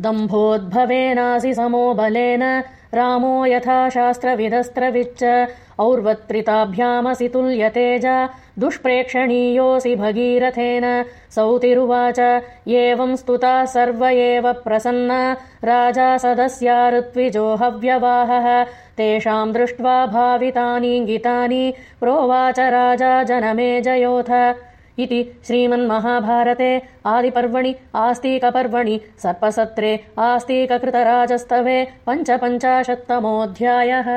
दम्भोद्भवेनासि समो बलेन। रामो यथा शास्त्रविदस्त्रविच्च और्वत्रिताभ्यामसि तुल्यतेजा। दुष्प्रेक्षणीयोऽसि भगीरथेन। सौतिरुवाच। एवम् स्तुता सर्व एव प्रसन्ना। राजा सदस्या ऋत्विजो हव्यवाहः। तेषाम् दृष्ट्वा भावितानीङ्गितानि प्रोवाच राजा जनमे जयोथ इति श्रीमन्महाभारते आदिपर्वणि आस्तीकपर्वणि सर्पसत्रे आस्तीककृतराजस्तवे पञ्चपञ्चाशत्तमोऽध्यायः